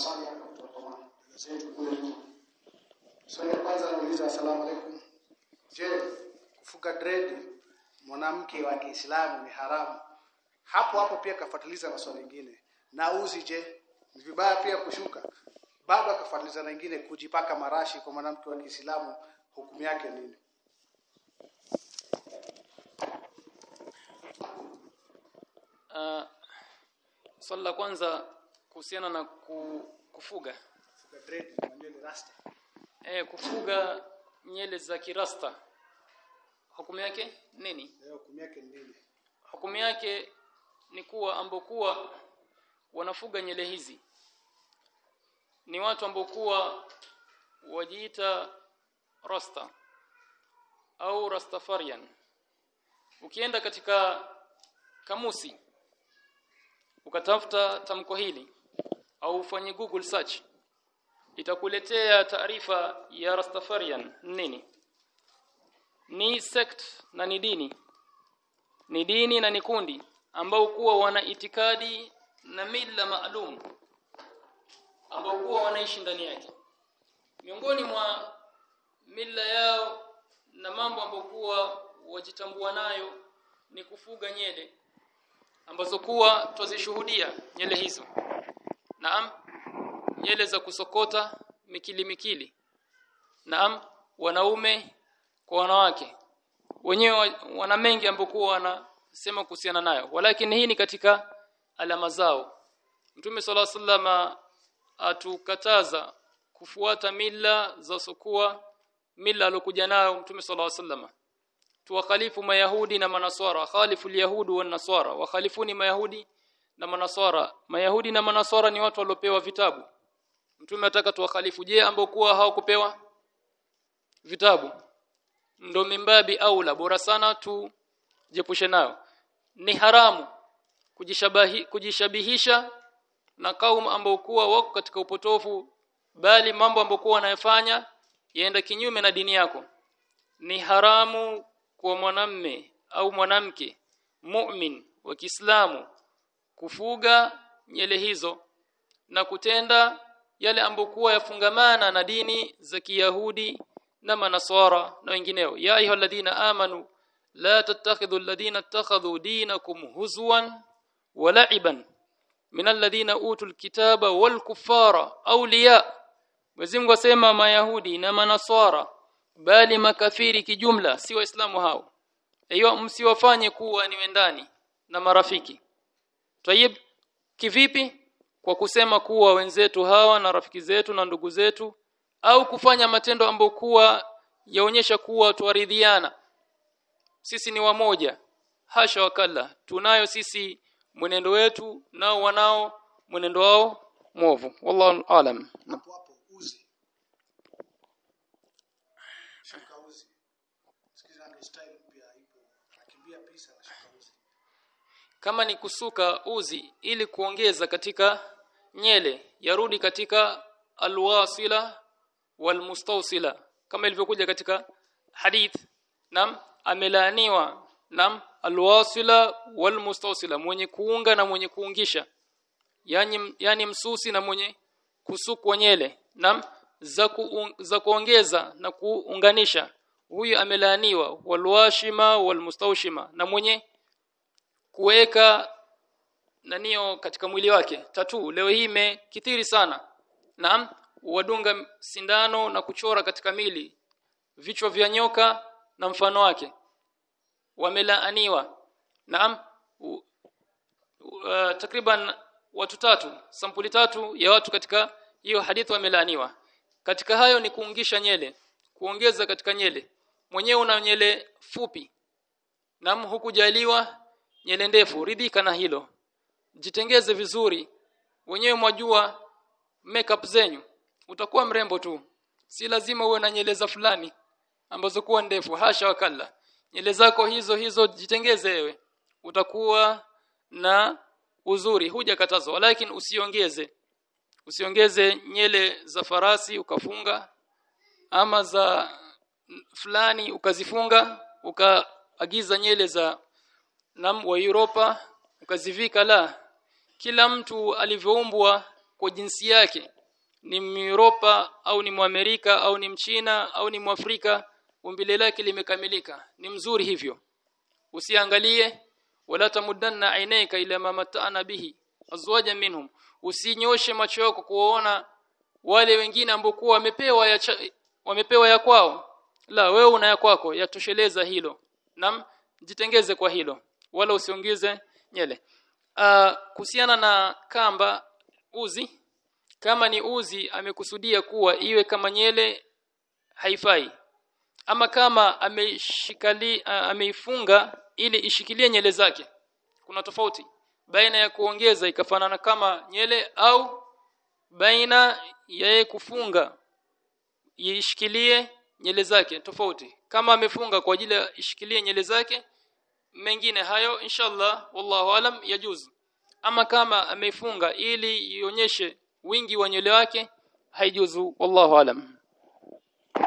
maswali hapa kutoka zetu kule nyuma. Swali la kwanza nauliza asalamu alaykum. Je, kufuga dread mwanamke wa Kiislamu ni haramu? Hapo hapo pia kafuatiliza maswali mengine. Na uzi je, ni vibaya pia kushuka? Bado akafuatiliza mengine kujipaka marashi kwa mwanamke wa Kiislamu hukumu yake nini? Uh, swali la kwanza kuhusiana na ku, kufuga. Kufuga dread na nywele rasta. eh, kufuga nyele za kirasta. Hukumu yake nini? Eh hukumu yake ni nini? hukumu yake ni kuwa ambokuwa wanafuga nyele hizi. Ni watu ambokuwa wajiita rasta au rastafarian. Ukienda katika kamusi ukatafuta tamko hili au ufanye google search. Itakuletea taarifa ya rastafarian. Nini? Ni sect na ni dini. Ni dini na ni kundi ambao kuwa wana itikadi na mila maalum ambao kuwa wanaishi ndani yake. Miongoni mwa mila yao na mambo ambayo kuwa wajitambua nayo ni kufuga nyele ambazo kuwa twazishuhudia nyele hizo naam. Nyele za kusokota mikili mikili. Naam. Wanaume kwa wanawake. Wenyewe wana mengi ambokuwa wanasema kuhusiana nayo. Walakini hii ni katika alama zao. Mtume sala sallama atukataza kufuata mila za sukua mila alokuja nayo Mtume sala sallama tuwakhalifu mayahudi na manaswara. Khalifu alyahudi wan naswara. Wa khalifuni mayahudi na manaswara. Mayahudi na manaswara ni watu waliopewa vitabu. Mtume ataka tuwakhalifu. Je ambao kuwa hawakupewa vitabu? Ndo mimbabi aula. Bora sana tu jepushe nayo. Ni haramu kujishabahi kujishabihisha na kaum ambao kuwa wako katika upotofu bali mambo ambayo kuwa wanayofanya yaenda kinyume na dini yako. Ni haramu kwa mwanamme au mwanamke mu'min wa Kiislamu kufuga nyele hizo na kutenda yale ambayo kuwa yafungamana na dini za Kiyahudi na manaswara na wengineo. Ya ayyuhalladhina amanu la tattakhidhu alladhina ittakhadhu dinakum huzwan wa la'iban min alladhina utul kitaba wal kuffara awliya. Mwenyezi Mungu mayahudi na manaswara bali makafiri kijumla si waislamu hao. Hiyo msiwafanye kuwa ni wendani na marafiki Tayib kivipi kwa kusema kuwa wenzetu hawa na rafiki zetu na ndugu zetu au kufanya matendo ambayo kuwa yaonyesha kuwa tuaridhiana? Sisi ni wamoja. Hasha wakalla tunayo sisi mwenendo wetu nao wanao mwenendo wao mwovu. Wallahu alam Hapo hapo uzi. Shuka uzi. Sikiza ndio style mpya ipo. Nakimbia pisa na shuka uzi. Kama ni kusuka uzi ili kuongeza katika nyele yarudi katika alwasila walmustawsila kama ilivyokuja katika hadith. Nam amelaaniwa. Nam alwasila walmustawsila mwenye kuunga na mwenye kuungisha yani yani msusi na mwenye kusukwa nyele. Nam za ku, za kuongeza na kuunganisha. Huyu amelaaniwa walwashima walmustawshima na mwenye kuweka nanio katika mwili wake. Tatu leo hii imekithiri sana. Naam wadunga sindano na kuchora katika mili vichwa vya nyoka na mfano wake. Wamelaaniwa. Naam uh, takriban watu tatu sampuli tatu ya watu katika hiyo hadithi wamelaaniwa. Katika hayo ni kuungisha nyele kuongeza katika nyele. Mwenyewe una nyele fupi. Na hukujaliwa nyele ndefu ridhika na hilo. Jitengeze vizuri. Wenyewe mwajua makeup zenyu. Utakuwa mrembo tu. Si lazima uwe na nyele za fulani ambazo kuwa ndefu. Hasha wakalla. Nyele zako hizo hizo jitengeze wewe. Utakuwa na uzuri. Huja katazo. Lakini usiongeze. Usiongeze nyele za farasi ukafunga ama za fulani ukazifunga ukaagiza nyele za nam wa Europa ukazivika la. Kila mtu alivyoumbwa kwa jinsi yake. Ni Myuropa au ni Mwamerika au ni Mchina au ni Mwafrika umbile lake limekamilika. Ni mzuri hivyo. Usiangalie wala tamuddanna ainaika ila ma mata'ana bihi azwaja minhum. Usinyoshe macho yako kuona wale wengine ambao kuwa wamepewa ya cha, wamepewa ya kwao. La wewe una ya kwako. Yatosheleza hilo. Nam jitengeze kwa hilo wala usiongeze nyele uh, kuhusiana na kamba uzi kama ni uzi amekusudia kuwa iwe kama nyele haifai. Ama kama ameshikali uh, ameifunga ili ishikilie nyele zake. Kuna tofauti. Baina ya kuongeza ikafanana kama nyele au baina ya kufunga ishikilie nyele zake. Tofauti. Kama amefunga kwa ajili ya ishikilie nyele zake mengine hayo inshallah wallahu alam yajuz ama kama ameifunga ili ionyeshe wingi wa nywele wake haijuzu wallahu alam